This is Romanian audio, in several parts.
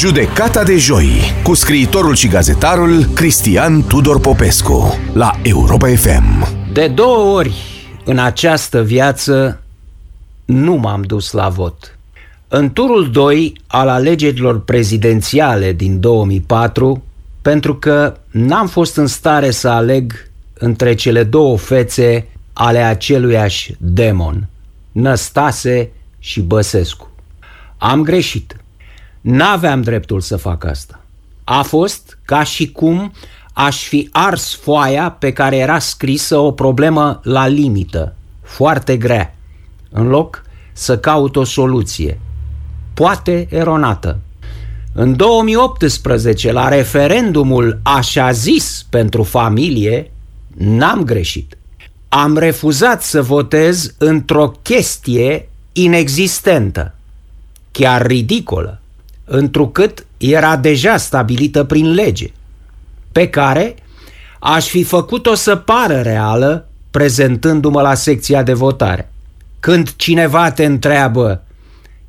Judecata de joi cu scriitorul și gazetarul Cristian Tudor Popescu la Europa FM. De două ori în această viață nu m-am dus la vot. În turul 2 al alegerilor prezidențiale din 2004, pentru că n-am fost în stare să aleg între cele două fețe ale aceluiași demon, Năstase și Băsescu. Am greșit. N-aveam dreptul să fac asta. A fost ca și cum aș fi ars foaia pe care era scrisă o problemă la limită, foarte grea, în loc să caut o soluție, poate eronată. În 2018, la referendumul așa zis pentru familie, n-am greșit. Am refuzat să votez într-o chestie inexistentă, chiar ridicolă, întrucât era deja stabilită prin lege, pe care aș fi făcut-o să pară reală prezentându-mă la secția de votare. Când cineva te întreabă,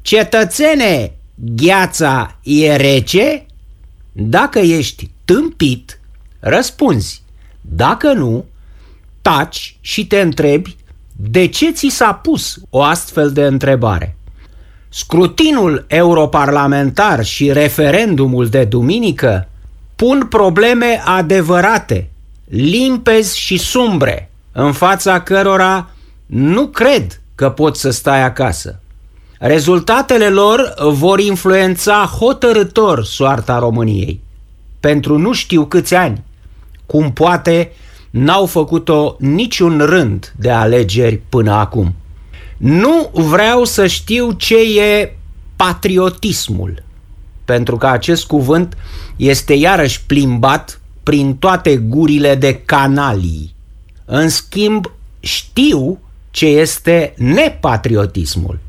cetățene, gheața e rece? Dacă ești tâmpit, răspunzi. Dacă nu, taci și te întrebi de ce ți s-a pus o astfel de întrebare. Scrutinul europarlamentar și referendumul de duminică pun probleme adevărate, limpezi și sumbre, în fața cărora nu cred că poți să stai acasă. Rezultatele lor vor influența hotărător soarta României. Pentru nu știu câți ani, cum poate n-au făcut-o niciun rând de alegeri până acum. Nu vreau să știu ce e patriotismul, pentru că acest cuvânt este iarăși plimbat prin toate gurile de canalii. În schimb, știu ce este nepatriotismul.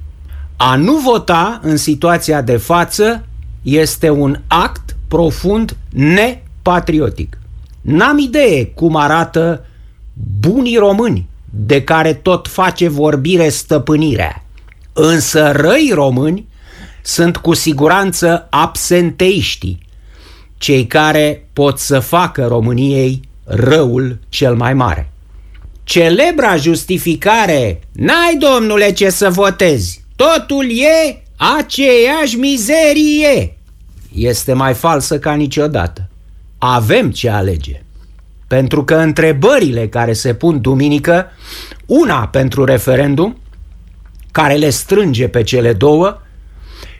A nu vota în situația de față este un act profund nepatriotic. N-am idee cum arată bunii români de care tot face vorbire stăpânirea. Însă răi români sunt cu siguranță absenteiștii, cei care pot să facă României răul cel mai mare. Celebra justificare, n-ai domnule ce să votezi, totul e aceeași mizerie, este mai falsă ca niciodată. Avem ce alege. Pentru că întrebările care se pun duminică, una pentru referendum, care le strânge pe cele două,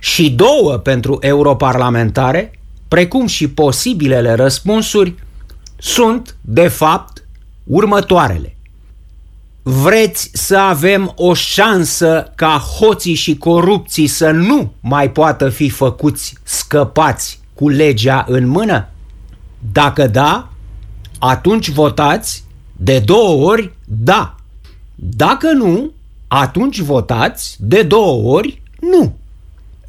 și două pentru europarlamentare, precum și posibilele răspunsuri, sunt, de fapt, următoarele. Vreți să avem o șansă ca hoții și corupții să nu mai poată fi făcuți scăpați cu legea în mână? Dacă da, atunci votați de două ori da. Dacă nu, atunci votați de două ori nu.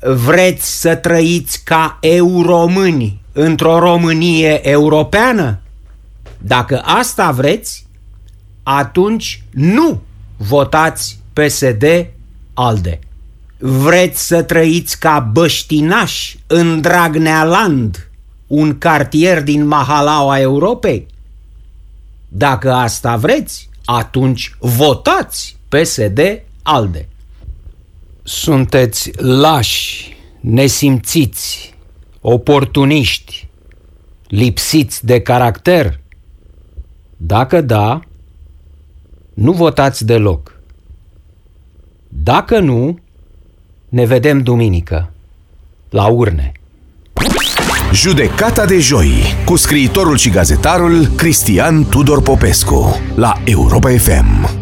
Vreți să trăiți ca euromâni într-o Românie europeană? Dacă asta vreți, atunci nu votați PSD ALDE. Vreți să trăiți ca băștinași în Dragnealand, un cartier din Mahalaua Europei? Dacă asta vreți, atunci votați PSD ALDE. Sunteți lași, nesimțiți, oportuniști, lipsiți de caracter? Dacă da, nu votați deloc. Dacă nu, ne vedem duminică, la urne. Judecata de joi cu scriitorul și gazetarul Cristian Tudor Popescu la Europa FM.